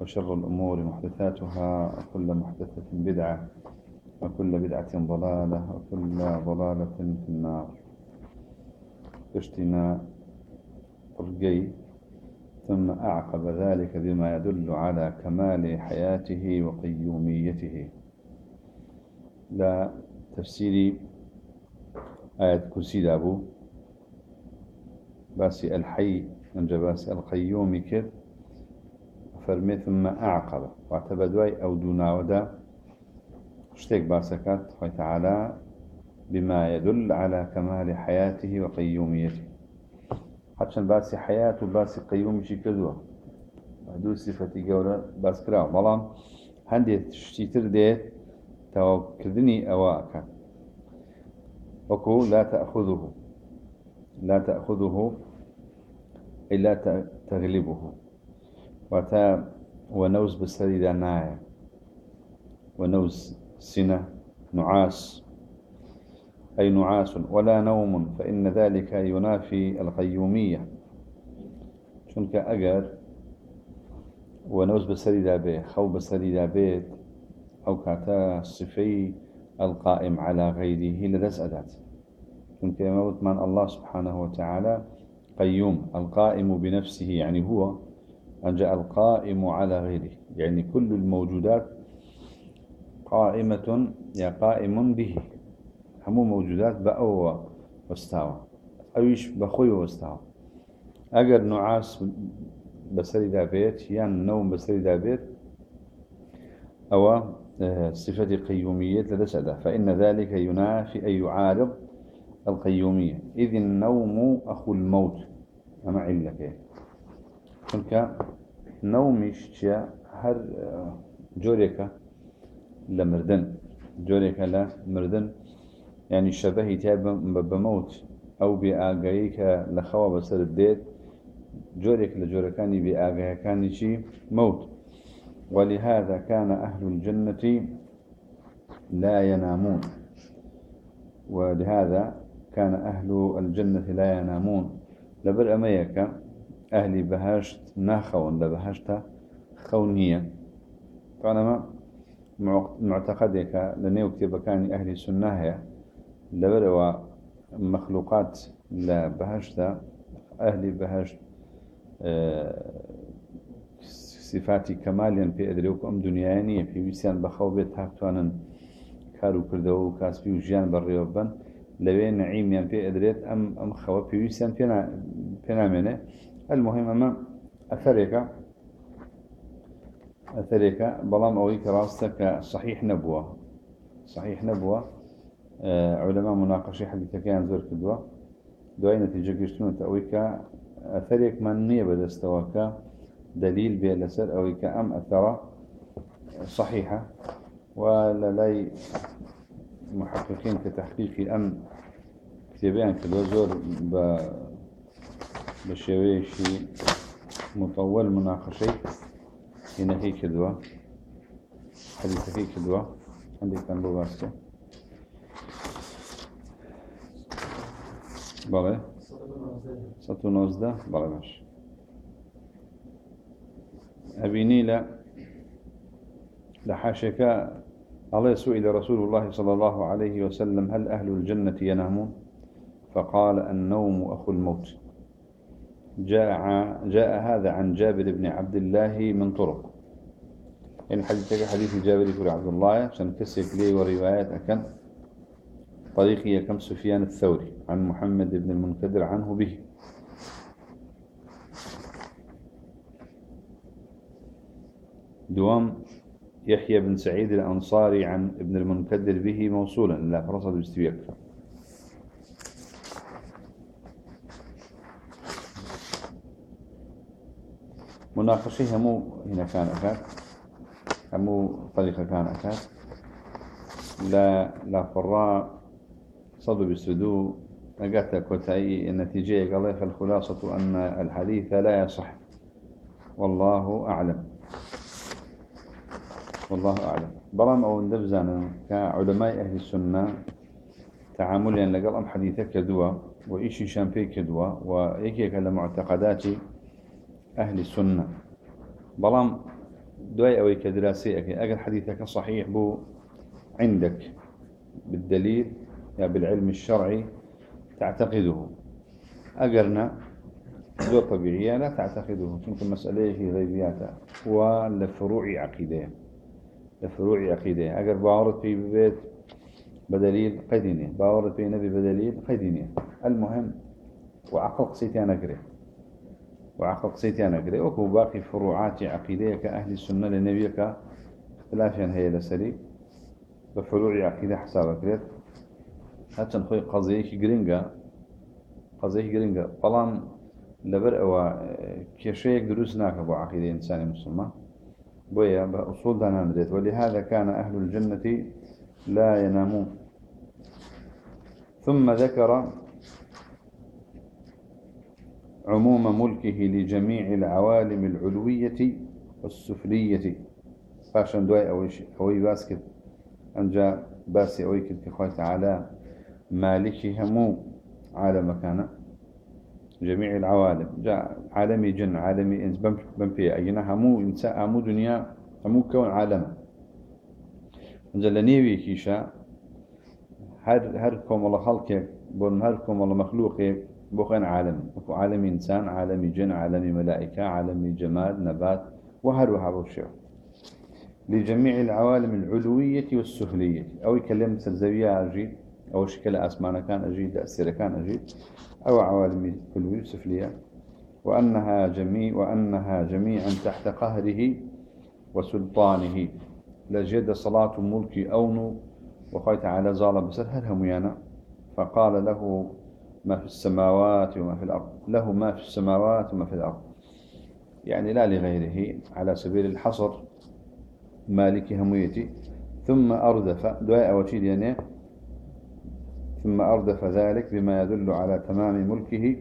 وشر الأمور محدثاتها وكل محدثة بدعة وكل بدعة ضلالة وكل ضلالة في النار. اشتنا رقي ثم أعقب ذلك بما يدل على كمال حياته وقيوميته. لا تفسيري آية كرسي دابو. باسي الحي من جباسي القيوم كذ فرمي ثم أعقب. واعتبدواي أو دوناودا اشتيك باسكات خوي تعالى بما يدل على كمال حياته وقيوميته. حتى باسي حياة وباسي قيوم شي كذوة هدو صفتي قولة باس كراو بلان هندي تشتيتر ديت تو كذني أواكا وكو لا تأخذه. لا تأخذه إلا تغلبه. وتا ونوز بسري دانايا ونوز سنة نعاس. أي نعاس ولا نوم فإن ذلك ينافي القيومية. شنك أجر ونوز بسري دابي خو بسري دابيت أو كاتا صفي القائم على غيره لدس أدات شنك يموت من الله سبحانه وتعالى قيوم القائم بنفسه يعني هو أن جاء القائم على غيره. يعني كل الموجودات قائمة يا قائم به. همو موجودات بأو واستوى. أويش بخوي واستوى. أجر نعاس بسري دابيت يعني نوم بسري دابيت أو صفة قيومية لدسدة فإن ذلك ينافي أي يعارض القيومية. إذ النوم أخو الموت. أما علك چونکە نەومیش چیە هەر جۆرێکە لە مردن جۆرێکە لە مردن ینی شەبەهی تیا بەمەوت ئەو بێ ئاگایی کە لە خەوە بەسەر دێت جۆرێک لە جۆرەکانی چی موت ولهذا كان أهل الجنة لا ينامون ولهذا كان أهل الجنة لا ينامون لبر أميك ئەهلی بەهشت ناخەون لە بەهشتا خەو نییە. تاەمە معتەقەدێکە لە نێو کتێبەکانی ئەهلی سنا هەیە لەبەرەوە مەخلوقات لە بەهشتا ئەهلی بەهشت سیفاتی کەمالیان پێ ئەدرێ و ئەم دنیای نیە پێویستیان بەخەو بێت تاکتوانن کار و کردەوە و کاسپی و ژیان بەڕێوە بن. لەوێ نعیمیان پێ ئەدرێت ئەم ئەم خەوە پێویستیان پێ پێنامێنێ المهم ئەمە ئەثەرێکە ئەثەرێکە بەڵام ئەوەی کە ڕاستە کە صحیح نەبووە صحیح نەبووە علەما مناقەشی حەدیثەکەیان زۆر کردووە دوای نەتیجە گەشتونەتە ئەوەی کە ئەثەرێکمان نییە بەدەستەوە کە دليل بي لسر أو كأم أثر صحيحة؟ ولا لاي محققين كتحقيق أم كتابين كدوزور ب بشويشي مطول مناقشي هنا هي كدوة حديث هي كدوة عندي كان بواسطة بله ستو نوزده بله ماشي أبيني لا لحاشك الله سئل رسول الله صلى الله عليه وسلم هل أهل الجنة ينامون فقال النوم أخو الموت. جاء, جاء هذا عن جابر بن عبد الله من طرق. إن حديثك حديث جابر بن عبد الله عشان كسك لي وروايات أكن. طريقي كم سفيان الثوري عن محمد بن المنكدر عنه به. دوام يحيى بن سعيد الأنصاري عن ابن المنكدر به موصولا. لا فرصد باستويك مناقشة همو هنا كان أكاد همو طريقة كان أكاد لا لا فراء صدو بسدو. نقاط كوتاي النتيجة قال فالخلاصة أن الحديث لا يصح. والله أعلم. والله أعلم. برام أو ندبزانا كعلماء أهل السنة تعامليا لقل أم حديثة كدوا وإيشي شامبي كدوا وإيكي كلا معتقدات أهل السنة. برام دواي أوي كدراسي أكي أقل حديثك صحيح بو عندك بالدليل يا يعني بالعلم الشرعي تعتقده. أقرنا دو طبيعية لا تعتقده. كنت مسألة في غيبياتها؟ ولفروع عقيدة. لفروع عقيدة. أقر باورد في بيت بدليل قدينة. باورد في نبي بدليل قدينة. المهم وعقل قصيتي أنا أقرأ وعقل قصيتي أنا أقرأ وكو باقي فروعات عقيدة كأهل السنة لنبيك اختلافا هي لسري بفروع عقيدة حسابك ريت هاتشان خوي قضية جرينجا قضية جرينجا طالما لبر أو كشيء دروس ناك أبو عقيدة إنسان مسلم بويا بأصول دانا ندريت. ولهذا كان أهل الجنة لا ينامون. ثم ذكر عموم ملكه لجميع العوالم العلوية والسفلية. فاشن دواي أوي أوي باسكت أنجا باسي أوي كنت تعالى مالكي همو عالم كان جميع العوالم. جاء عالمي جن عالمي إنس بمبي أينا همو إنساء همو دنيا همو كون عالم. جل نيوي كيشا هر هر الله خلقك بون هر الله مخلوقك بوخين عالم. بوخ عالم إنسان عالم جن عالم ملائكة عالم جماد نبات وهر وهر الشيء لجميع العوالم العلوية والسفلية أو يكلم سلزوية أجيد أو شكل أسمان كان أجيد أسير كان أجيد أو عوالم كلوي سفلية وأنها جميع وأنها جميعا تحت قهره وسلطانه لجد صلاة ملك أون وخيت على زال بسر هل يانا فقال له ما في السماوات وما في الأرض. له ما في السماوات وما في الأرض. يعني لا لغيره على سبيل الحصر مالك هميتي. ثم أردف دعاء وشيد يعني. ثم أردف ذلك بما يدل على تمام ملكه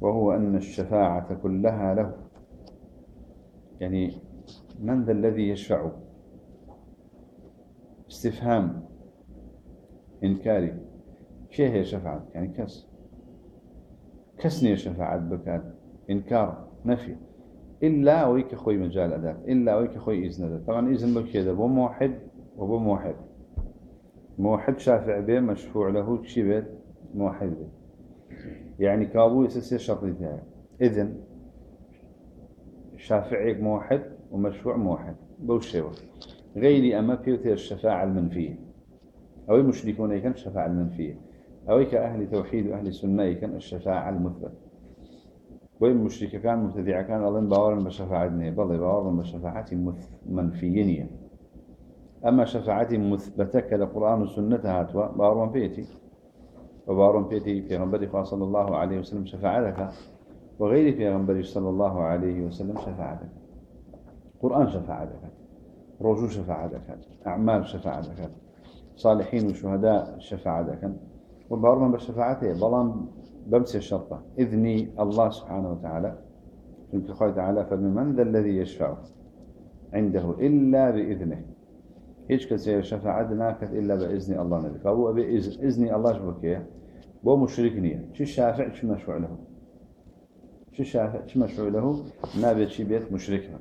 وهو أن الشفاعة كلها له. يعني من ذا الذي يشفع؟ استفهام إنكاري. شيء هي شفاعة؟ يعني كس كسني شفاعة بكات. إنكار نفي. إلا ويك خوي مجال أداة. إلا ويك خوي إذن أداة. طبعا إذن بكيدا بموحد وبموحد موحد شافع به مشفوع له بيت موحد به يعني كابو يسسي شرطي تاعي. إذن شافعيك موحد ومشفوع موحد. بوشيوه غيري أما بيوتي الشفاعة المنفية. أو المشركون كان الشفاعة المنفية. أو كأهل توحيد وأهل السنة كان الشفاعة المثبت. وين مشرك كان مبتدع كان الله باورا بشفاعة بل باورا بشفاعة منفيين أما شفاعة مثبتة كالقرآن والسنة هاتوا باورا بيتي. وباورا بيتي في غنبري صلى الله عليه وسلم شفاعتك وغير في غنبري صلى الله عليه وسلم شفاعتك قرآن شفاعتك رجو شفاعتك أعمال شفاعتك صالحين وشهداء شفاعتك وبارما بشفاعته بلان بمس الشرطة. إذني الله سبحانه وتعالى سبحانه خوي تعالى فمن ذا الذي يشفع عنده إلا بإذنه. هيش كسي شفاعة ناكت إلا بإذن الله نبي فهو بإذن الله شبكية بو مشركني شو الشافع شو مشفوع له. شو الشافع شو مشفوع له نابت شي بيت مشركها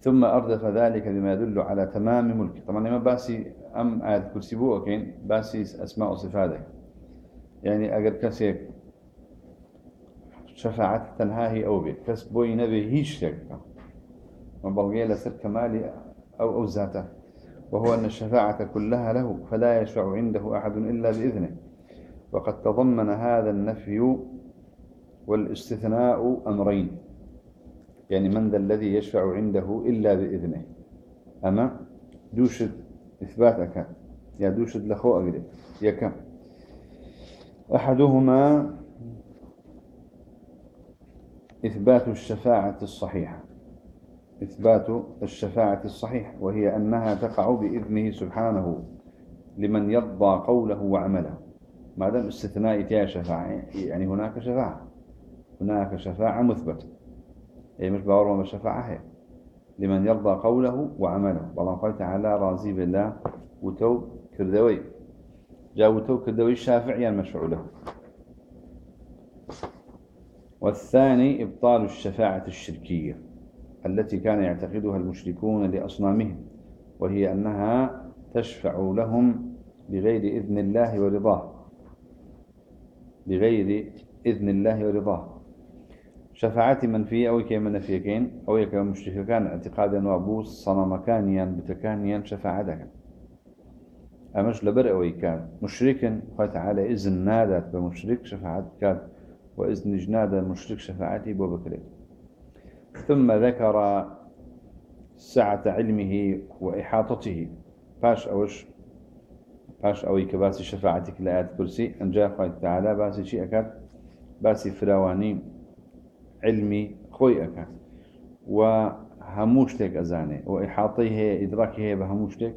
ثم أردف ذلك بما يدل على تمام ملكه. طبعا ما باسي أم آيات كرسي بو أوكين باسي أسماء وصفاتك يعني أقل كسيك. شفاعة تنهاهي أو بي كس بوي نبي هيش شك ما بلغي لسر كمالي أو أو ذاته. وهو أن الشفاعة كلها له فلا يشفع عنده أحد إلا بإذنه. وقد تضمن هذا النفي والاستثناء أمرين. يعني من ذا الذي يشفع عنده إلا بإذنه. أما دوشد إثباتك. يا دوشد لخو أقرب يكم أحدهما إثبات الشفاعة الصحيحة. إثبات الشفاعة الصحيحة وهي أنها تقع بإذنه سبحانه لمن يرضى قوله وعمله. ما دام استثناء تيا شفاعة يعني هناك شفاعة. هناك شفاعة مثبتة. أي مش باور وما شفاعة هي. لمن يرضى قوله وعمله. والله قال تعالى راضي بالله وتو كردوي. جاء وتو كردوي الشافعي المشفع له. والثاني إبطال الشفاعة الشركية التي كان يعتقدها المشركون لأصنامهم وهي أنها تشفع لهم بغير إذن الله ورضاه. بغير إذن الله ورضاه. شفاعة منفية أو كي منفيكين أو كي مشركان اعتقادا وابوس صنمكانيا بتكانيا شفاعتك. أمش لبر أو كان مشركا قال تعالى إذن نادت بمشرك شفاعتك وإذن جناد المشرك شفاعتي بوبكري ثم ذكر سعة علمه وإحاطته. باش أوش باش أوي كباسي شفاعتك لآيات كرسي أن جاء قال تعالى باسي شيء أكاد باسي فراواني علمي خوي أكاد وهموشتك أزاني وإحاطيه إدراكه بهموشتك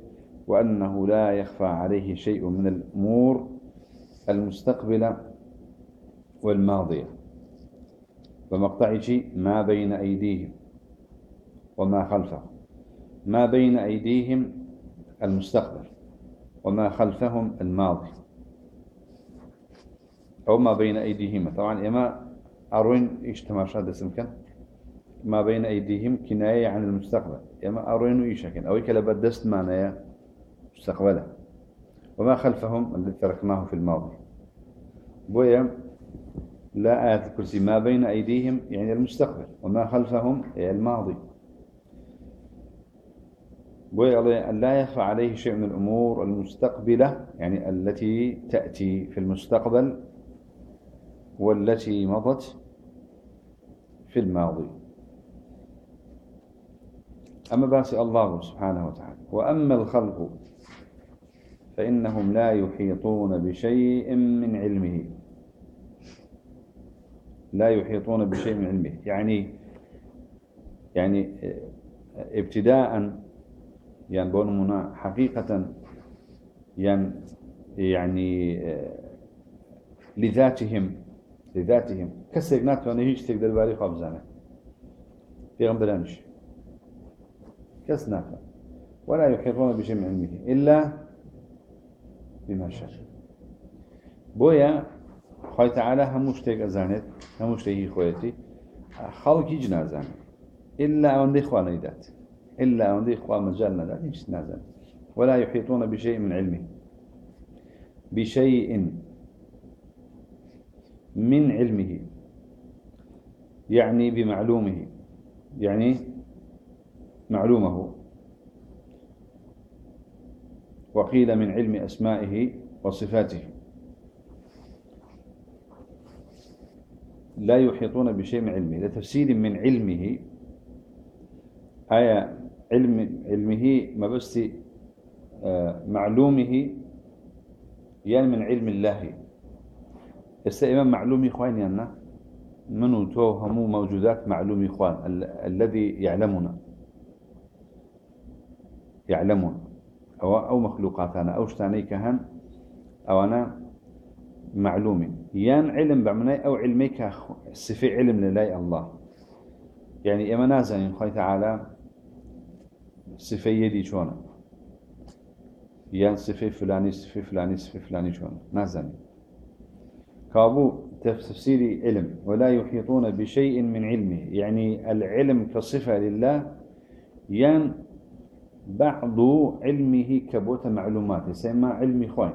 وأنه لا يخفى عليه شيء من الأمور المستقبلة والماضية. ومقطع شيء ما بين أيديهم وما خلفهم. ما بين أيديهم المستقبل وما خلفهم الماضي أو ما بين أيديهم طبعا إما أروين إيش تماشى دسمكن ما بين أيديهم كناية عن المستقبل. إما أروين إيش كن أو كلا بدست معناه مستقبله وما خلفهم الذي تركناه في الماضي. بويا لا آيات الكرسي. ما بين أيديهم يعني المستقبل. وما خلفهم يعني الماضي. بويا لا يخفى عليه شيء من الأمور المستقبلة يعني التي تأتي في المستقبل والتي مضت في الماضي. أما باسي الله سبحانه وتعالى. وأما الخلق فإنهم لا يحيطون بشيء من علمه. لا يحيطون بشيء من علمه. يعني يعني ابتداء يعني بونمنا حقيقة يعني يعني لذاتهم لذاتهم. كسر ناتواني هيش تقدر باري خابزانه في غنبلانش كس ناتوان ولا يحيطون بشيء من علمه إلا بما شاء. بويا خوي تعالى هموش تيك أزانت هموش تيكي خويتي خلقي جنازان إلا أن دي إخوان إيدات إلا أن دي إخوان مجال ندات إيش نازان ولا يحيطون بشيء من علمه بشيء من علمه يعني بمعلومه يعني معلومه. وقيل من علم أسمائه وصفاته. لا يحيطون بشيء من علمه لتفسير من علمه آية علم علمه ما بس آه، معلومه يعني من علم الله. استئمام معلومي إخوان يعني منو تو همو موجودات معلومي إخوان ال الذي يعلمنا. يعلمون. أو, أو مخلوقاتنا أو شتاني كهن. أو أنا معلوم يان علم بعمناي أو علميك صفي علم لله الله. يعني إما نازل خوي تعالى صفي يدي شونا. يان صفي فلاني صفي فلاني صفي فلاني شونا. نازل كابو تفسيري علم ولا يحيطون بشيء من علمه. يعني العلم كصفة لله يان بعض علمه كبوت معلومات يسمى علمي خوين.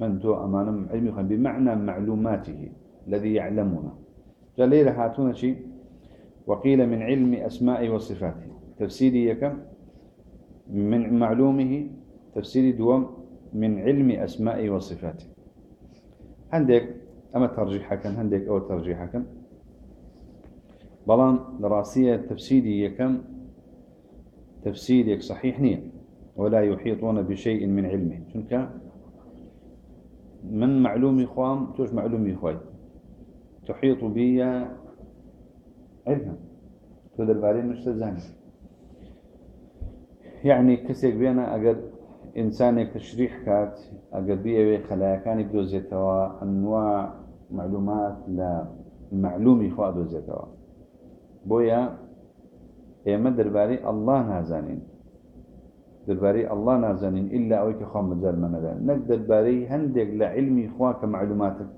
من تو أمانة علمي خوين. بمعنى معلوماته الذي يعلمنا جليل هاتون شيء وقيل من علم أسماء وصفاته. تفسيري يكم من معلومه. تفسيري دوم من علم أسماء وصفاته. عندك أما ترجيح كان عندك أو ترجيح كان بلان دراسية تفسيري يكم تفسيرك صحيح نية ولا يحيطون بشيء من علمه. شنك من معلوم إخوان توش معلوم إخوان تحيط بي علما تو درباري مش تزاني. يعني كسيك بينا أقر إنسانك تشريح كات أقر بيه خلايا كان بدوزيتوا أنواع معلومات لا معلومي خوا دوزيتوا بويا ئێمە دەربارەی الله نازانین دەربارەی الله نازانین إلا ئەوەی کە خوا مەجارمەنەدا نەک دەربارەی هەندێک لە علمی خوا کە معلوماتت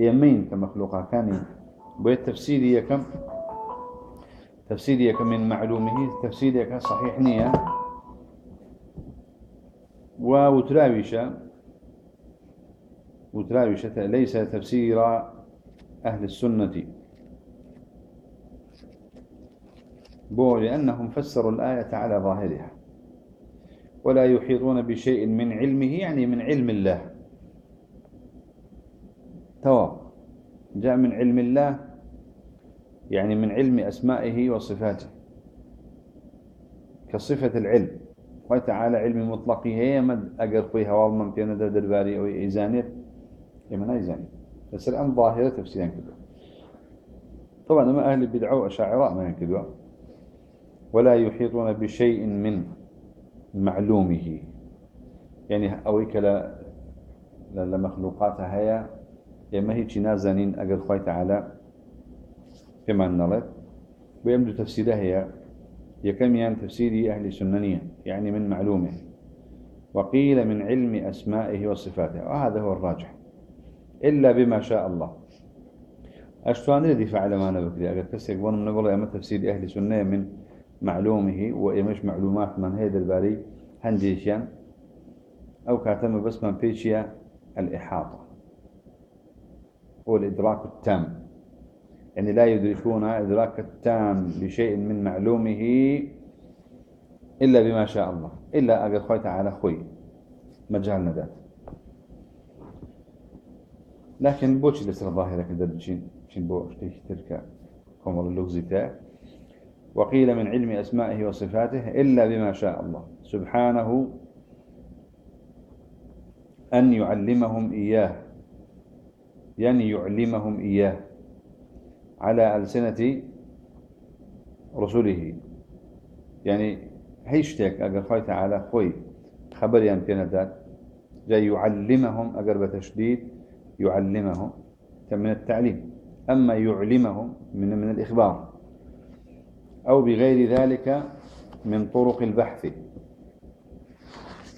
ئێمەین کە مەخلوقاکانی بۆیە تفسیری یەکەم تفسير يك من معلومه؟ تفسير يك صحيح نية. وتراويشة وتراويشة ليس تفسير أهل السنة. بو لأنهم فسروا الآية على ظاهرها ولا يحيطون بشيء من علمه يعني من علم الله. تواب جاء من علم الله يعني من علم أسمائه وصفاته كصفة العلم. وتعالى علم مطلقه هي مد أقر فيها والمن في ندى درباري أو إيزانير. يمن إيزانير بس الآن ظاهرة تفسيرا كده طبعا ما أهل البدع وأشاعراء ما ينكدوا. ولا يحيطون بشيء من معلومه. يعني أويك لا لمخلوقاتها هي يما هي نازنين أقل خوي تعالى. كما نلت. ويمدو تفسيرها هي يكم يعني تفسير أهل السننية. يعني من معلومه. وقيل من علم أسمائه وصفاته. وهذا هو الراجح. إلا بما شاء الله. أشتوان الذي فعل ما نبكري أقل كسيك بون من أقول أما تفسير أهل السنة من معلومه وإمش معلومات من هيدا الباري هنديشيان أو كاتم بس من بيشيا الإحاطة والإدراك التام. يعني لا يدركون إدراك التام لشيء من معلومه إلا بما شاء الله. إلا أقل خوي تعالى خوي. مجال ذات لكن بوش اللي سر ظاهرة كده بشين بشين بوش تلك كمال اللغزي تاعه وقيل من علم أسمائه وصفاته إلا بما شاء الله. سبحانه أن يعلمهم إياه. يعني يعلمهم إياه. على ألسنة رسله يعني هيشتك أقر خوي تعالى خوي. خبر يمكن ذات. جاي يعلمهم أقر بتشديد. يعلمهم من التعليم. أما يعلمهم من من الإخبار. أو بغير ذلك من طرق البحث.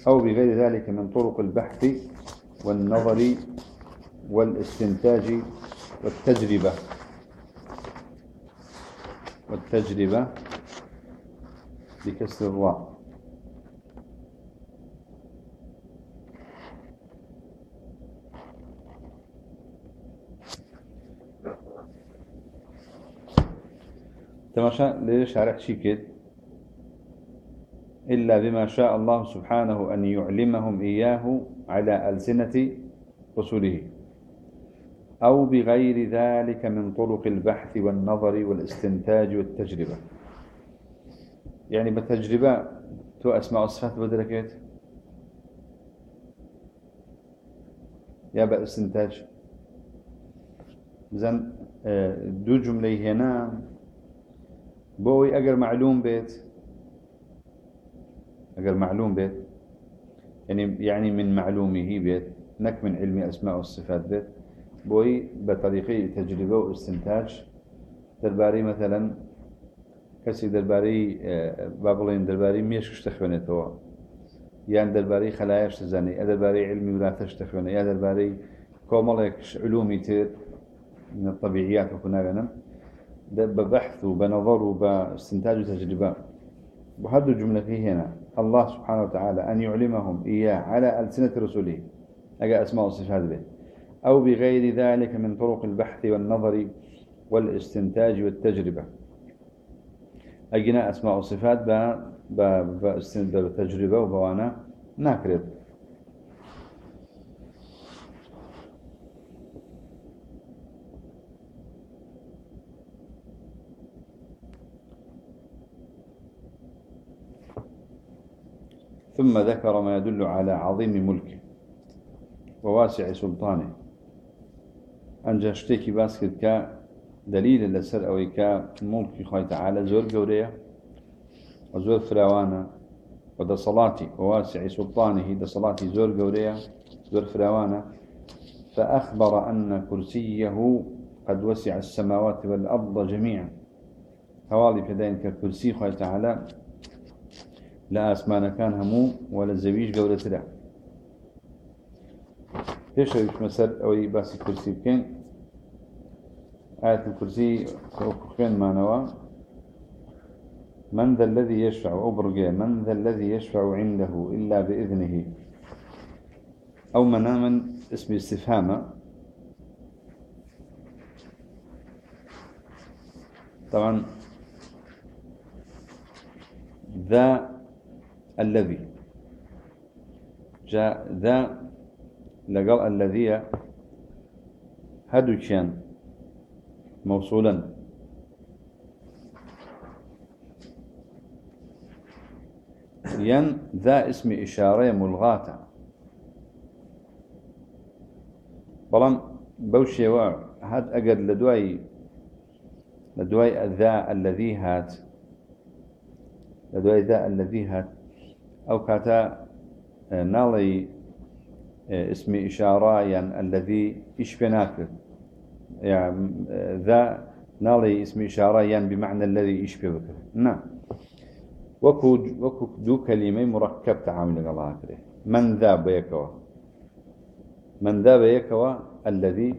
أو بغير ذلك من طرق البحث والنظر والاستنتاج والتجربة. والتجربة بكسر الراء تماشى ليش شارح شيكت إلا بما شاء الله سبحانه أن يعلمهم إياه على ألسنة رسله أو بغير ذلك من طرق البحث والنظر والاستنتاج والتجربة. يعني بالتجربة تو أسماء الصفات بدركت؟ يا باستنتاج زن آه، دو جملة هنا. بوي أجر معلوم بيت. أجر معلوم بيت. يعني يعني من معلومه بيت. نك من علم أسماء والصفات بيت. بوي بطريقة تجربة واستنتاج. درباري مثلا كسي درباري آه، بابلين درباري ميش تخوينتوا يان درباري خلاياش تزاني يا درباري علمي ولا تشتخوينه يا درباري كومالك علومي تير. من الطبيعيات وكنا غنم ببحث وبنظر وباستنتاج وتجربة. وهذا الجملة فيه هنا. الله سبحانه وتعالى أن يعلمهم إياه على ألسنة رسوله أجا أسماء الصفات به. أو بغير ذلك من طرق البحث والنظر والاستنتاج والتجربة. أجنا أسماء الصفات بتجربة وبوانا ناكرد ثم ذكر ما يدل على عظيم ملكه وواسع سلطانه. أنجا شتيكي باسكت كا دليل لسر أويكا ملك خوي تعالى زور قوريا وزور فراوانا ودا صلاتي وواسع سلطانه دا صلاتي زور قوريا زور فراوانا فأخبر أن كرسيه قد وسع السماوات والأرض جميعا. هوالي فدين ككرسي خوي تعالى لا أسمان كان همو ولا الزويج قولة لا ليش هيش مسألة أو باسي كرسي بكين آية الكرسي خوين ما نوا من ذا الذي يشفع أبرقى من ذا الذي يشفع عنده إلا بإذنه. أو من اسم استفهام طبعا ذا الذي. جاء ذا لقال الذي هدو كان موصولا. ين ذا اسم إشارة ملغاة. بلان بوشي هاد أقد لدواي لدواي ذا الذي هات لدواي ذا الذي هات أو كاتا آه، نالي آه، اسم إشارة يعني الذي بناكر يعني آه، ذا نالي اسم إشارة يعني بمعنى الذي بذكر نعم. وكو وكو دو كلمة مركب تعامل الله كده. من ذا بيكوا؟ من ذا بيكوا الذي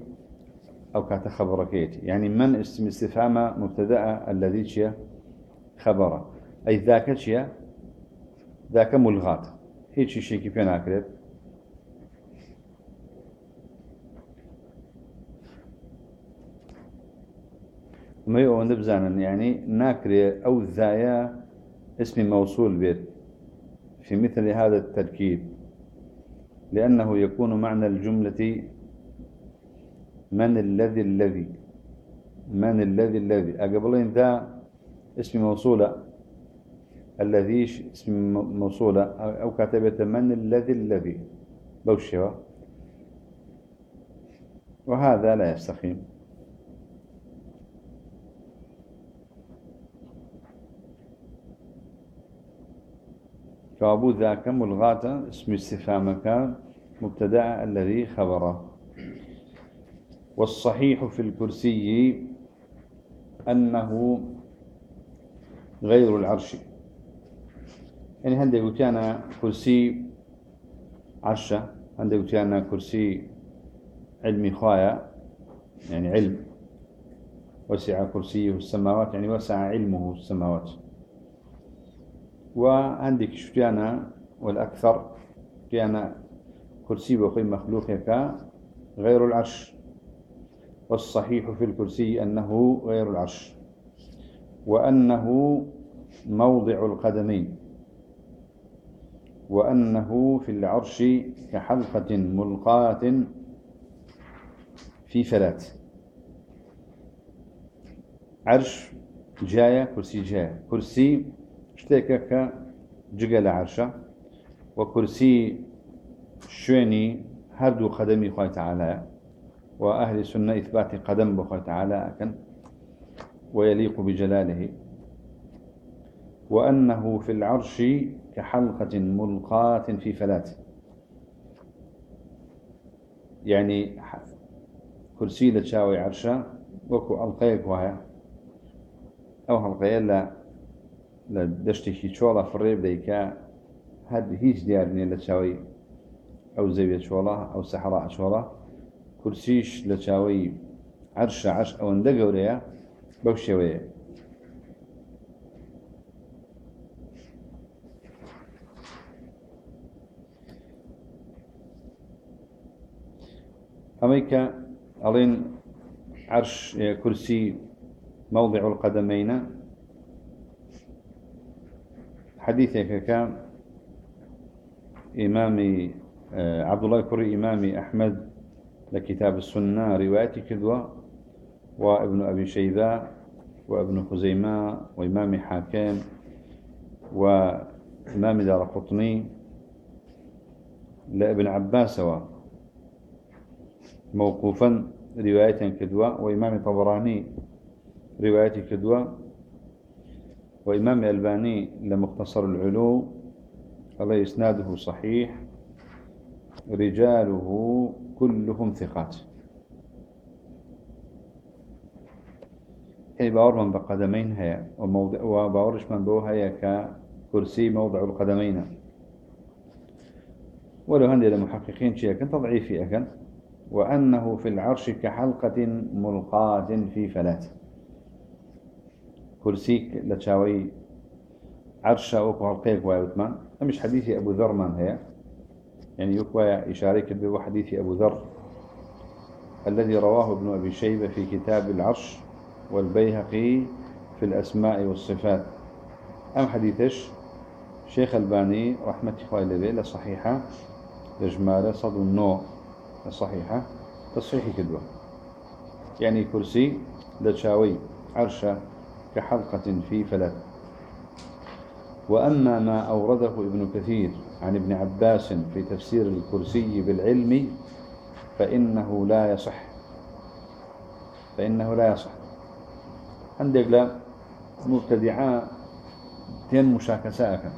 أو كات خبركيتي يعني من اسم استفهام مبتدأ الذي شيء خبره. أي ذاك شيء ذاك ملغات. هيك شيء كيف ناكرت ما يقول نبزانا يعني ناكري أو ذايا اسم موصول بيت في مثل هذا التركيب. لأنه يكون معنى الجملة من الذي الذي. من الذي الذي. أقبلين ذا اسم موصولة. الذي اسم موصولة أو كتبت من الذي الذي. بوشوا وهذا لا يستقيم فأبو ذاك ملغاة اسم كان مبتدأ الذي خبره. والصحيح في الكرسي أنه غير العرش. يعني هندي وتانا كرسي عشة هندي وتانا كرسي علمي خوايا يعني علم. وسع كرسيه السماوات يعني وسع علمه السماوات. وعندك شتانا والأكثر كان كرسي بقي مخلوقك غير العرش. والصحيح في الكرسي أنه غير العرش. وأنه موضع القدمين. وأنه في العرش كحلقة ملقاة في فلات. عرش جاية كرسي جاية. كرسي اشتكك جگل عرشة. وكرسي شويني هردو قدمي خواه تعالى. وأهل السنة إثبات قدم بخواه تعالى أكن ويليق بجلاله. وأنه في العرش كحلقة ملقاة في فلات. يعني كرسي لتشاوي عرشا وكو ألقيك وهي. أو هلقيا لا لدشتكي شولا فريب ديكا هاد هيج ديارني لتشاوي أو زيوية شولا أو سحراء شولا. كرسيش لتشاوي عرش عرش أو اندقوريا بوشوية. أميكا ألين عرش كرسي موضع القدمين. حديثك كان إمامي آه، عبد الله كري إمامي أحمد لكتاب السنة رواية كذوة وابن أبي شيبة وابن خزيمة وإمام حاكم وإمام دار قطني لابن عباس. موقوفا رواية كدوة وإمام طبراني روايتي كدوة وإمام الألباني لمختصر العلو. الله إسناده صحيح. رجاله كلهم ثقات. يعني باور من بقدمين هي وموضع وباورش من بو هي ككرسي موضع القدمين. ولو هندي المحققين شيء كان تضعيفي أكن. وأنه في العرش كحلقة ملقاة في فلات كرسيك لتشاوي عرشة أو حلقيك ويوتمان مش حديث أبو ذر من هي؟ يعني يكوى إشاريك به حديث أبو ذر. الذي رواه ابن أبي شيبة في كتاب العرش والبيهقي في الأسماء والصفات. أم حديثش؟ شيخ الباني رحمة الله عليه لصحيحة لجمالة صد النوع. لصحيحة تصحيح كدوة. يعني كرسي لتشاوي عرشة كحلقة في فلات وأما ما أورده ابن كثير عن ابن عباس في تفسير الكرسي بالعلم فإنه لا يصح. فإنه لا يصح. عندك لا مبتدعاء تين مشاكساءك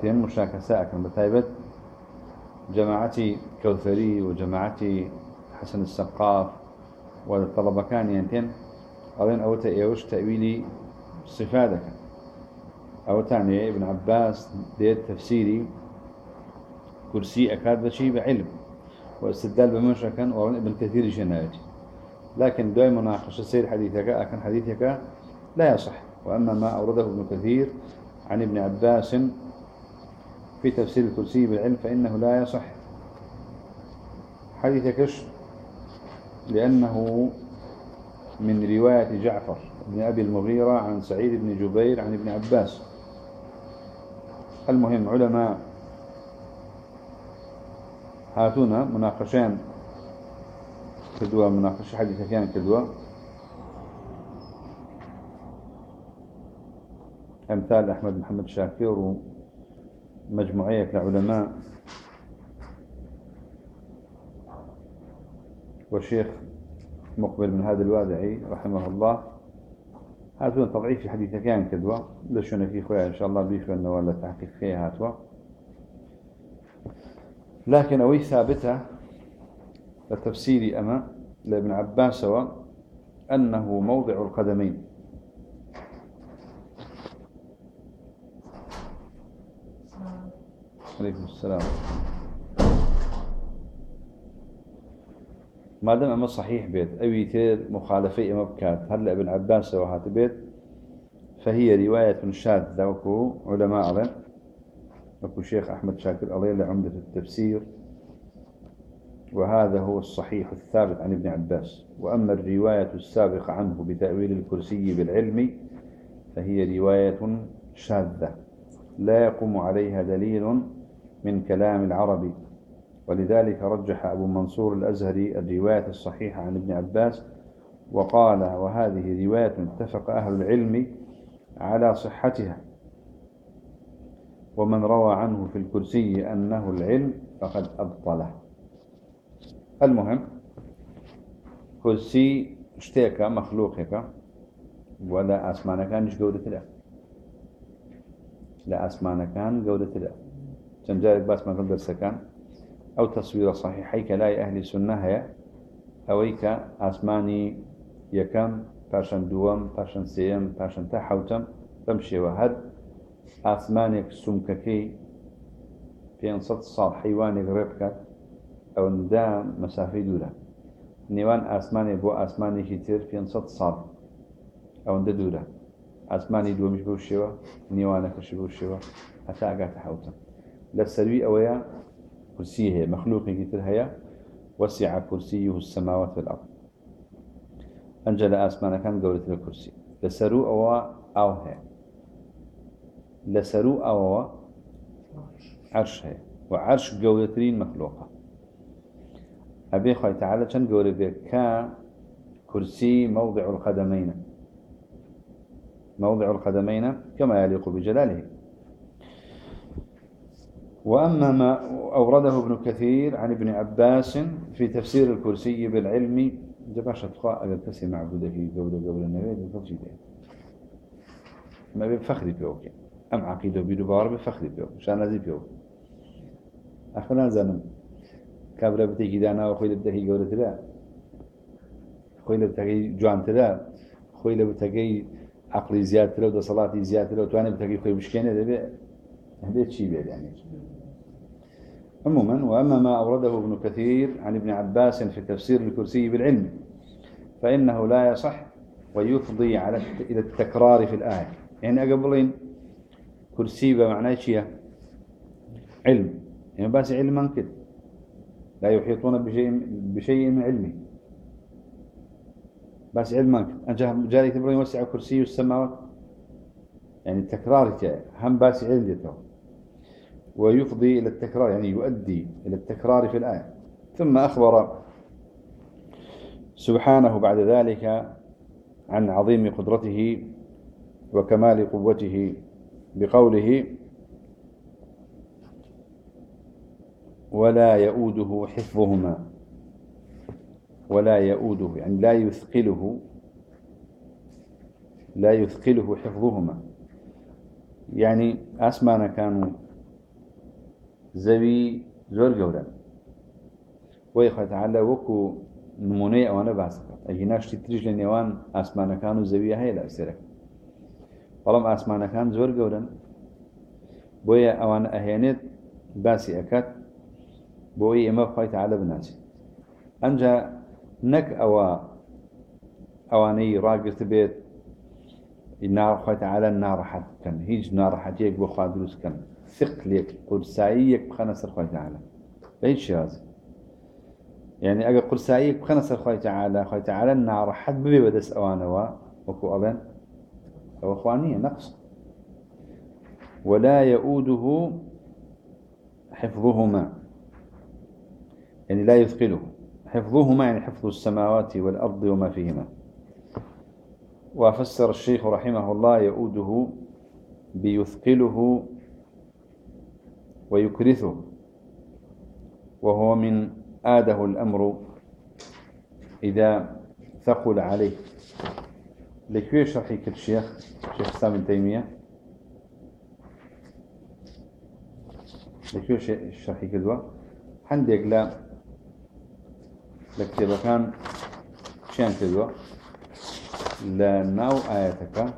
تين مشاكساءك بتايبت جماعتي كوثري وجماعتي حسن السقاف والطلبة كان ينتين أظن أوتا إيوش تأويلي صفاتك. أو تعني ابن عباس ديت تفسيري كرسي أكاد بشي بعلم واستدلال بمشركا وابن ابن كثير جنايتي. لكن دائما مناقشة سير حديثك أكن حديثك لا يصح. وأما ما أورده ابن كثير عن ابن عباس في تفسير الكرسي بالعلم فإنه لا يصح. حديثكش لأنه من رواية جعفر بن أبي المغيرة عن سعيد بن جبير عن ابن عباس. المهم علماء هاتونا مناقشان كدوا مناقشة حديثة كان كدوا أمثال أحمد محمد شاكر ومجموعية العلماء والشيخ مقبل من هذا الوادعي رحمه الله. هاتوا تضعيف في حديث كان كدوا لشون في خويا إن شاء الله بيشو أنه ولا تحقيق فيها هاتوا. لكن أوي ثابتة التفسير أما لابن عباس أنه موضع القدمين. عليكم السلام. ما دام أما صحيح بيت أو يتير مخالفة أما بكات. هلا ابن عباس وهات بيت فهي رواية شاذة. وكو علماء عليه وكو شيخ أحمد شاكر عليه لعمدة التفسير. وهذا هو الصحيح الثابت عن ابن عباس. وأما الرواية السابقة عنه بتأويل الكرسي بالعلم فهي رواية شاذة. لا يقوم عليها دليل من كلام العرب ولذلك رجح أبو منصور الأزهري الرواية الصحيحة عن ابن عباس وقال وهذه رواية اتفق أهل العلم على صحتها. ومن روى عنه في الكرسي أنه العلم فقد أبطله. المهم كرسي اشتيكا مخلوقك ولا أسمانا كان مش جودة له لا أسمانا كان جودة له جارك باس ما قدر كان. أو تصوير صحيحي كلاي أهل السنة هي. أويك أسماني يكم باشن دوام باشن سيم باشن تحوتم بمشي وهد أسمانك سمككي. في أنصت صار حيوانك ربكت أو ندا مسافة دورة. نيوان أسماني بو أسماني كتير. في أنصت صار. أو ندا دورة. أسماني دو مش بو شوا نيوانك مش بو شوا حتى أقعد حوتم. للسلوي أويا كرسيه مخلوق كتير هيا وسع كرسيه السماوات والأرض. أنجل أسمان كان قولة الكرسي. لسرو أو أو هي. لسرو أو عرش هي. وعرش قولتين مخلوقة. أبي خوي تعالى كان قولة بك كرسي موضع القدمين. موضع القدمين كما يليق بجلاله. وأما ما أورده ابن كثير عن ابن عباس في تفسير الكرسي بالعلم جباشة تخاء أجل كسي معبودة في قولة قولة وفضل جيدة ما بفخري بيوك أم عقيدة بيدو بار بفخري بيوك شان لازي بيوك. أخنا زنم كابرا بتيجي دانا وخوي لبتكي قولة لا. خوي لبتكي جوان تلا. خوي لبتكي عقلي زيادة لو صلاتي زيادة لو تواني بتكي خوي مشكينة ده بي بيت شي بيت يعني. عموما وأما ما أورده ابن كثير عن ابن عباس في تفسير الكرسي بالعلم فإنه لا يصح ويفضي على إلى التكرار في الآية. يعني أقبلين كرسي بمعنى شيء علم. يعني بس علما كده. لا يحيطون بشيء بشيء من علمه. بس علما أنت جاري تبرين وسع كرسي السماوات. يعني التكرار هم بس علم ويفضي إلى التكرار يعني يؤدي إلى التكرار في الآية. ثم أخبر سبحانه بعد ذلك عن عظيم قدرته وكمال قوته بقوله ولا يؤوده حفظهما. ولا يؤوده يعني لا يثقله لا يثقله حفظهما. يعني أسمعنا كانوا زەوی زۆر گەورە. وی خەتەعادا وەکو نمونەی ئەوانە باسەکەات ئەگی ناشتی تریش لە نێوان ئاسمانەکان و زەوی هەیە لە سێرەکە بەڵام ئاسمانەکان زۆر گەورن. بۆیە ئەوان ئەهێنێت باسی ئەکات بۆی ئێمە خی تعاالە بناچیت ئەمجا نەک ئەوە ئەوانەی ڕاگررت بێت ناڕخۆی تعالە ناڕەحەت بکەن هیچ ناڕەحەتیەک بۆ خوا دروستکەن ثقلێک قورساییەک بخەنە سەر خۆی تعالە بە هیچ شێوازی يعني أجا قرسائي بخنا سر خوي تعالى خوي تعالى النار حد ببي بدس أوانوا. وكو أبن. أو أخوانية نقص. ولا يؤوده حفظهما. يعني لا يثقله. حفظهما يعني حفظ السماوات والأرض وما فيهما. وفسر الشيخ رحمه الله يؤوده بيثقله ويكرثه وهو من آده الأمر إذا ثقل عليه. لكوي شرحي كل شيخ ابن تيمية. لكوي شرحي كدوا عندك لا لكتب كان شان كدوا لا ناو آياتك.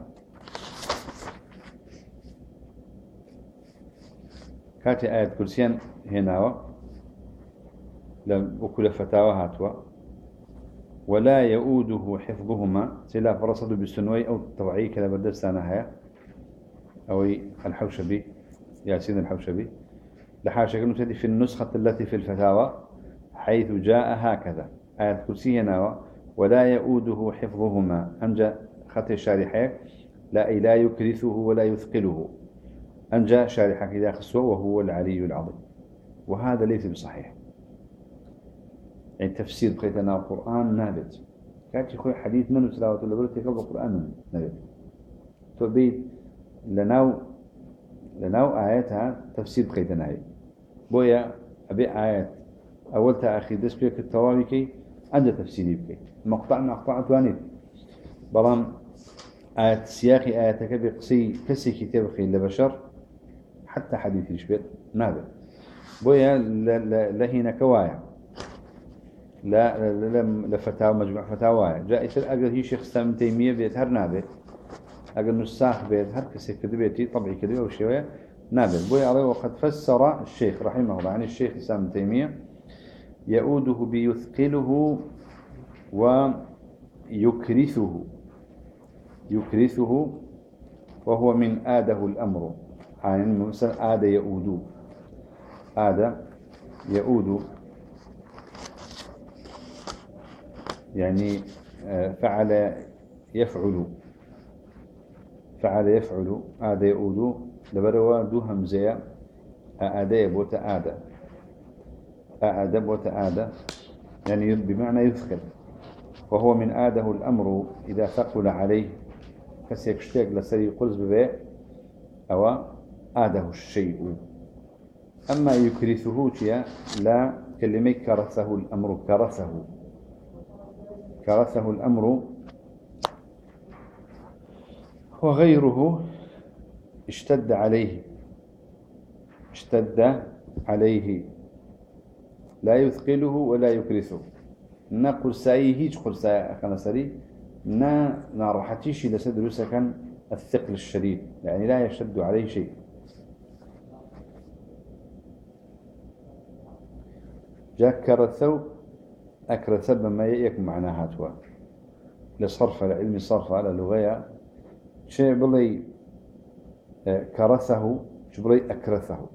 كاتي آيات كرسيان هنا وكل فتاوى هاتوا. ولا يؤوده حفظهما. سلا فرصد بالسنوي أو الطوعي كذا بردستانا هيا. أو الحوشبي ياسين الحوشبي. لحاشا كنت في النسخة التي في الفتاوى حيث جاء هكذا. آية كرسي ناوى ولا يؤوده حفظهما. أنجى خط الشارحة لا لا يكرثه ولا يثقله. أنجى شارحة كذا خسوه وهو العلي العظيم. وهذا ليس بصحيح. يعني تفسير بخيتنا القرآن نابت. كانت يخوي حديث منه تلاوة لبرتي قبل القرآن نابت. تبيت لناو لناو آياتها تفسير بخيتنا هاي. بويا أبي آيات. أول تأخي دس بيك التوابي كي عند تفسيري بكي. مقطع مقطع توانيت بلان آيات سياقي آياتك بقصي كسي كتاب خيل لبشر حتى حديث يشبه نابت بويا لهنا كوايا. لا لا لفتاوى مجموع فتاوى يصير أجل هي شيخ سام تيمية بيت هر نابت أجل نساخ بيت هر كسي كذبتي طبعي كذبة وشوية نابت بوي عليه وقد فسر الشيخ رحمه الله عن الشيخ سام تيمية يؤوده بيثقله ويكرثه. يكرثه وهو من آده الأمر. يعني مثلا آد يؤود. آد يؤود. يعني آه، فعل يفعل. فعل يفعل. آد يؤود. لبروا دو همزة. آد يبوت آد. آد بوت آد. يعني بمعنى يثقل وهو من آده الأمر إذا ثقل عليه. كسيكشتاق لسري قلز ببيع أو آده الشيء. أما يكرثه لا كلمة كرثه الأمر كرثه. كرثه الأمر وغيره اشتد عليه. اشتد عليه. لا يثقله ولا يكرثه. نا قرسائي هيج قرسائي أخنا سري نا نارحتيش لسد كان الثقل الشديد يعني لا يشتد عليه شيء. جاء كرثو أكرث بما يأيك معناها توا لصرف العلم صرف على لغة شيء بلي آه، كرثه شبري أكرثه.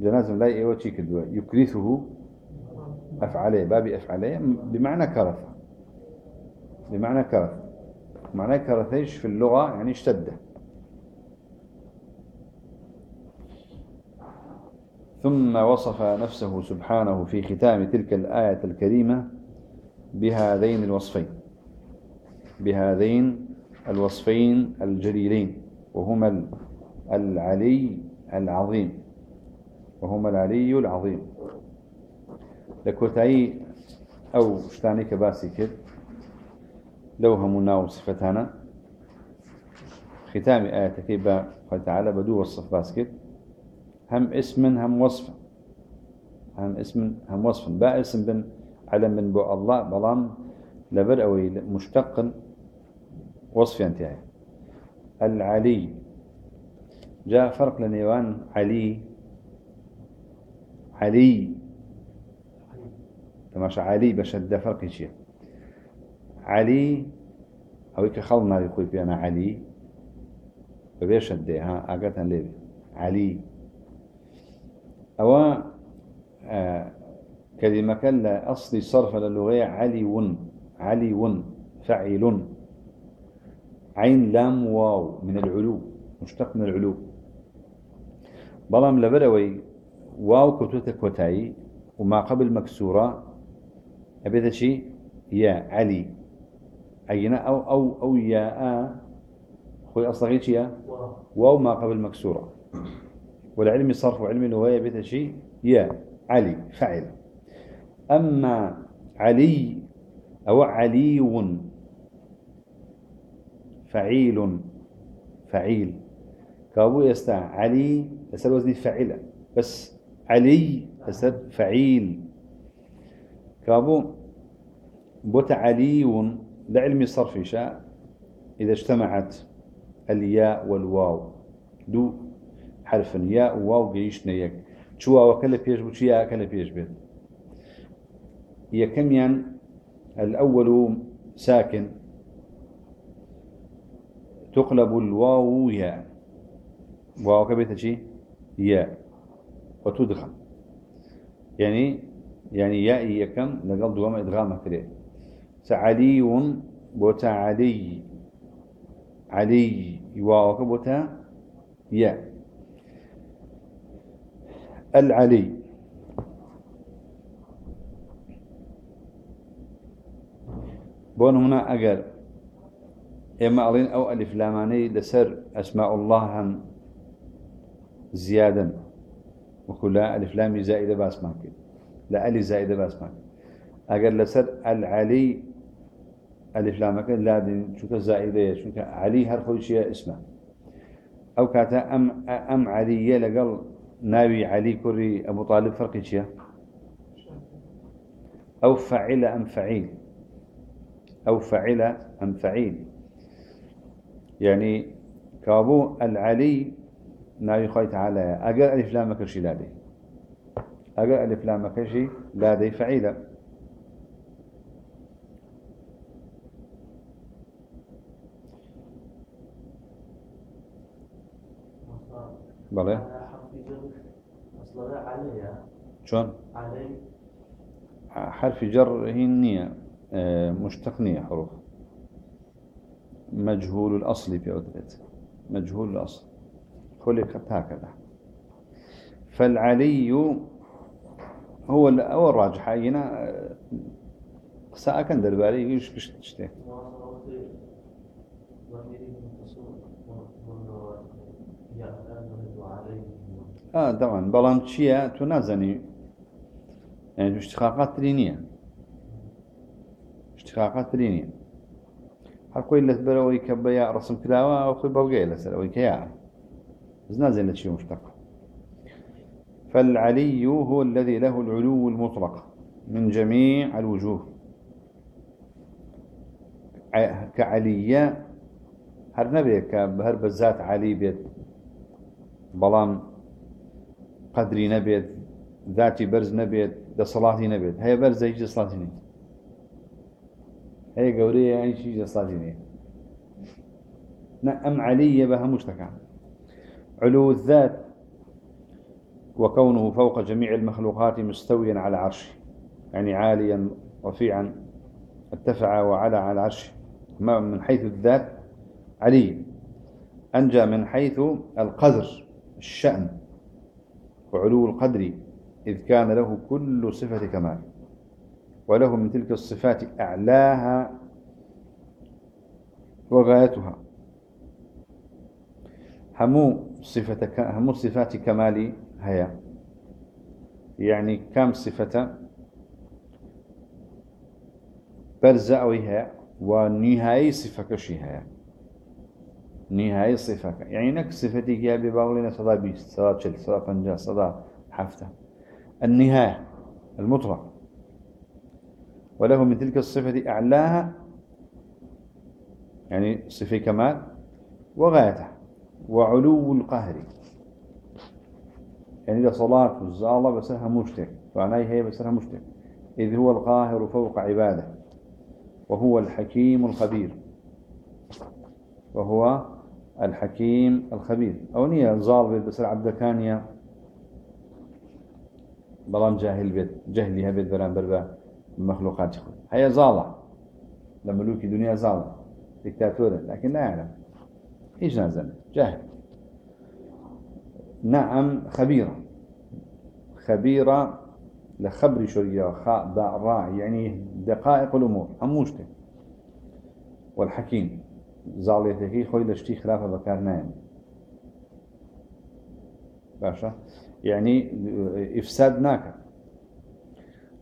جنازم لا يوتي كدوا يكرثه أفعله بابي أفعله بمعنى كرث. بمعنى كرث. معنى كرثيش في اللغة؟ يعني اشتد. ثم وصف نفسه سبحانه في ختام تلك الآية الكريمة بهذين الوصفين. بهذين الوصفين الجليلين وهما العلي العظيم. وهما العلي العظيم. لكوتاي أو شتاني كباسي كد لو همنا وصفتنا ختام كيبا قال تعالى بدو وصف باسكت هم اسم هم وصف هم اسم هم وصف با اسم بن علم من بو الله بلام لبر أوي مشتق وصف انتهي العلي جاء فرق لنيوان علي علي تماشى علي بشد فرق شيء علي أو كخلنا يقول بأنا علي ببيشد ها أقتن لي علي. أو آه كلمة كلا أصلي صرف للغة علي ون علي ون فعيل عين لام واو من العلو مشتق من العلو. بلام لبروي واو كتوتة كوتاي وما قبل مكسورة أبدا شيء يا علي. عينا أو أو أو يا خوي أصلا يا. واو ما قبل مكسورة. والعلم صرف وعلم اللغة يبدا شيء يا علي فعل أما علي أو علي فعيل فعيل. كابو يستا علي يستا وزني فعيلة بس علي أسد فعيل. كابو بوت علي لعلم الصرف شاء إذا اجتمعت الياء والواو. دو حرف ياء وواو جيش نيك. شو وكلا بيش بو يا كلا بيش بيت. هي كميان الأول ساكن. تقلب الواو ياء. واو كبيت شي؟ ياء. وتدغم. يعني يعني ياء يكم لقل دوام إدغام كده سعلي بوتا علي. علي. يواوك بوتا ياء العلي. بون هنا أقل إما أظن أو ألف لاماني لسر أسماء الله هم زيادا. وكلها ألف لام زائدة باس ماكي لا ألف زائدة باس ماكي أقر لسر العلي ألف لامك لا دين شو كزائدة شو علي هر شيء اسمه. أو كاتا أم أم علي لقل ناوي علي كري أبو طالب فرق شيء. أو فعل أم فعيل. أو فعل أم فعيل. يعني كابو العلي ناوي خوي تعالى. أجر ألف لام كرشي لا دي. أجر ألف لام كرشي لا دي فعيلة. بله. شون حرف جر هي النية آه، مشتقنية حروف. مجهول الأصل في أدريت مجهول الأصل. خلقت هكذا فالعلي هو هو الراجح. هنا ساعة كان درباري يش كش آه طبعا بلان تشيا تنازني يعني اشتقاقات ترينية اشتقاقات تريني هر كوي اللي تبروي كبيا رسم كلاوا أو خوي بوقي لسر أو كيا زنازل لتشي مشتق فالعلي هو الذي له العلو المطلق من جميع الوجوه. كعليا هر نبي كهر بزات علي بيت بلام قدري نبيت ذاتي برز نبيت ده صلاتي نبيت. هي برز يجي صلاتي نبيت. هي قورية يعني شيء صلاتي نبيت. أم علي بها مشتكى. علو الذات وكونه فوق جميع المخلوقات مستويا على عرشه يعني عاليا رفيعا ارتفع وعلى على عرشه من حيث الذات علي. أنجى من حيث القدر الشأن. وعلو القدر إذ كان له كل صفة كمال. وله من تلك الصفات أعلاها وغايتها. همو صفة همو صفات كمالي هيا. يعني كم صفة؟ برزة أو هي ونهاية صفة كشي هيا. نهاية صفة. يعني نك صفتي كي بباولنا صدا بيست صدا شل صدا فنجا صدا حفتة النهاية المطلق. وله من تلك الصفة أعلاها يعني صفة كمال وغايتها. وعلو القهر. يعني إذا صلاة الزالة بسرها مشتك فعناي هي بسرها مشتك إذ هو القاهر فوق عباده. وهو الحكيم الخبير. وهو الحكيم الخبير. أو نية زال بسر عبد كانيا بلان جاهل بيت جهلي هبيت بران بربا المخلوقات هي زالة لملوك دنيا زالة دكتاتورة لكن لا يعلم. إيش نازل. جاهل. نعم خبيرة. خبيرة لخبر شرية خاء باء راء يعني دقائق الأمور. هموشته والحكيم. زاڵێتەکەی خۆی لە شتی خراپە بەکار نایەن باشا يعني إفساد ناكا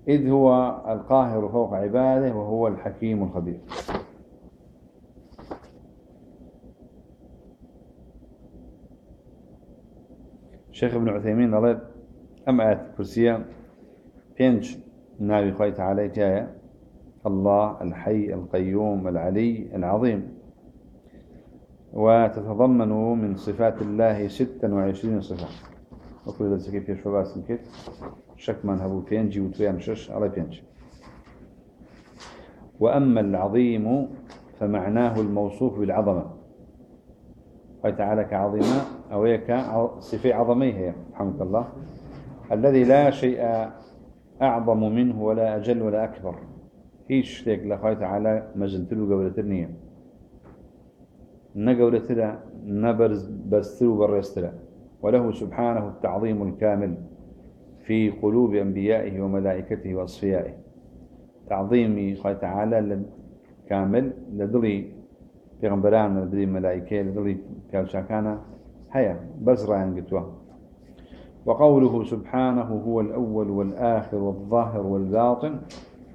إذ هو القاهر فوق عباده وهو الحكيم الخبير. شيخ ابن عثيمين قال أم آيات كرسية بينج نابي خوي تعالى جاية الله الحي القيوم العلي العظيم وتتضمن من صفات الله ستة وعشرين صفة. وكل ذلك كيف يشوف سنكت شك من هبو بينجي وتويان شش على بينجي وأما العظيم فمعناه الموصوف بالعظمة. قال تعالى كعظيمة أو هيك صفة عظمية هي رحمك الله. الذي لا شيء أعظم منه ولا أجل ولا أكبر. هيش لك لخوي تعالى مجلتلو قبل ترنية. نقولتلا نبرز برستر برستلا وله سبحانه التعظيم الكامل في قلوب أنبيائه وملائكته وأصفيائه. تعظيمي خي تعالى كامل لدلي پیغمبران لدلي ملائكة لدلي كالشاكانا هيا بس قتوه وقوله سبحانه هو الأول والآخر والظاهر والباطن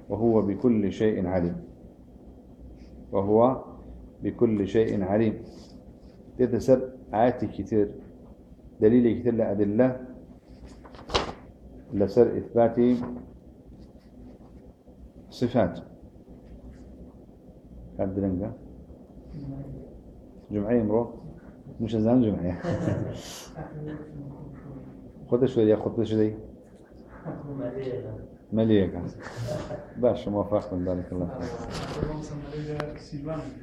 وهو بكل شيء عليم. وهو بكل شيء عليم. تتسر آيات كتير دليل كتير لأدلة لسر إثبات صفات. هاد دلنقا جمعية مرو مش زان جمعية. خد شو دي خد شو دي مليئة. باش موافق من ذلك الله